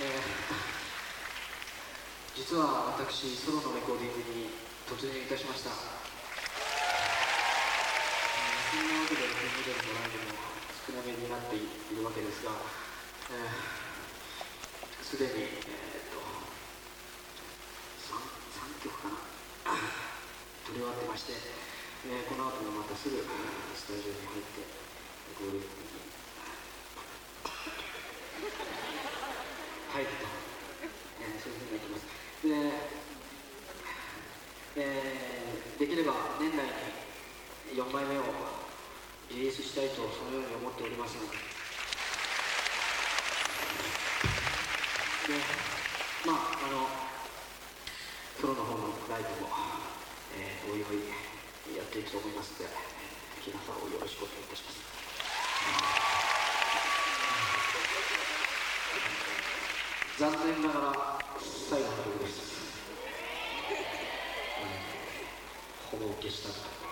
えー実は私ソロのレコーディングに突入いたしました、えーそんなわけでレコーディングのライブも少なめになっているわけですがえーすで、に、えー、と 3, 3曲かな。撮り終わってまして、えーこの後もまたすぐスタジオに入ってレコーディングに入ると、えーそうい。うふうにやってますで、えーできれば年内に4枚目をリリースしたいとそのように思っておりますのででまああのソロの方のライブも、えーおいおいやっていくと思いますので皆さんをよろしくお願いいたします。残念ながら最後の曲です、うん、ほぼ消した